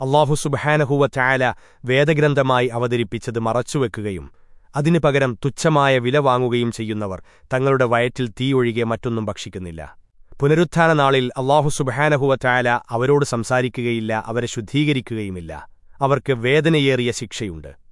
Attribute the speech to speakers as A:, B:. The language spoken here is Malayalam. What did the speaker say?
A: അള്ളാഹു സുബഹാനഹുവ ചായാല വേദഗ്രന്ഥമായി അവതരിപ്പിച്ചത് മറച്ചുവെക്കുകയും അതിനു പകരം തുച്ഛമായ വില വാങ്ങുകയും ചെയ്യുന്നവർ തങ്ങളുടെ വയറ്റിൽ തീയൊഴികെ മറ്റൊന്നും ഭക്ഷിക്കുന്നില്ല. പുനരുത്ഥാന നാളിൽ അള്ളാഹു സുബഹാനഹുവ ചായാല അവരോട് സംസാരിക്കുകയില്ല അവരെ ശുദ്ധീകരിക്കുകയുമില്ല. അവർക്ക് വേദനയേറിയ ശിക്ഷയുണ്ട്.